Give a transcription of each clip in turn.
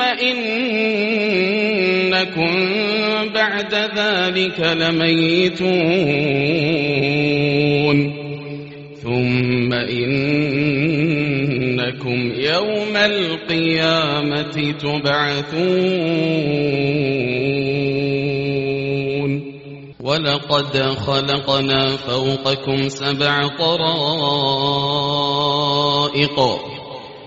إنكم بعد ذلك لميتون ثم إنكم يوم القيامة تبعثون ولقد خلقنا فوقكم سبع طرائق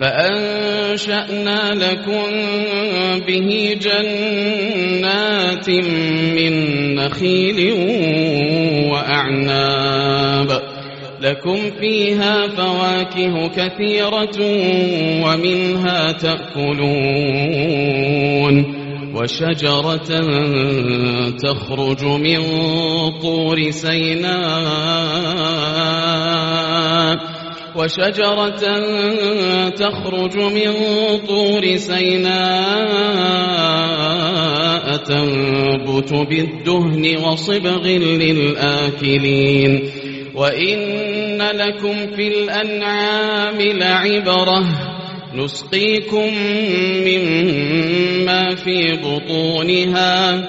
فأنشأنا لكم به جنات من نخيل وأعناب. لكم فيها فواكه كثيرة ومنها تأكلون. وشجرة تخرج من طور سيناء. وشجرة تخرج من طور سيناء تنبت بالدهن وصبغ للآكلين. وإن لكم في الأنعام لعبرة. نسقيكم مما في بطونها.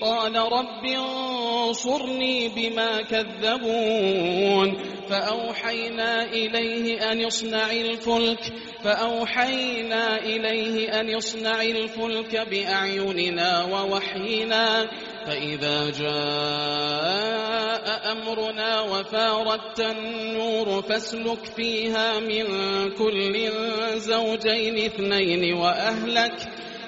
قال رب انصرني بما كذبون فأوحينا إليه أن يصنع الفلك فأوحينا إليه أن يصنع الفلك بأعيننا ووحينا فإذا جاء أمرنا وفاردت النور فاسلك فيها من كل زوجين اثنين وأهلك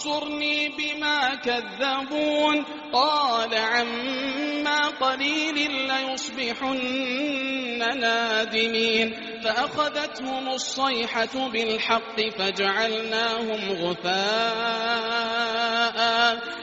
انصرني بما كذبون. قال عما قليل ليصبحن نادمين. فأخذتهم الصيحة بالحق فجعلناهم غثاء.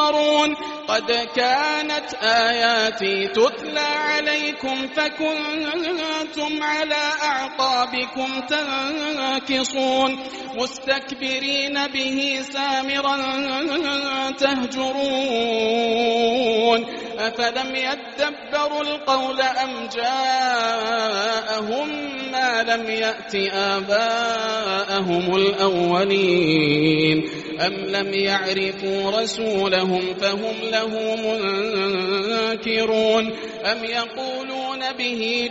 تنصرون قد كانت آياتي تتلى عليكم فكنتم على أعقابكم تنكصون. مستكبرين به سامرا تهجرون. أفلم القول أم جاءهم ما لم يأت آباءهم الأولين أم لم يعرفوا رسولهم فهم له منكرون أم يقولون به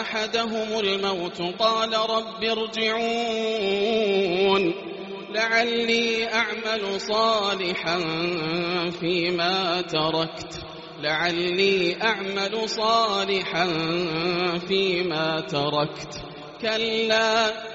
أحدهم الموت قال رب ارجعون لعلي أعمل صالحا فيما تركت. لعلي أعمل صالحا فيما تركت. كلا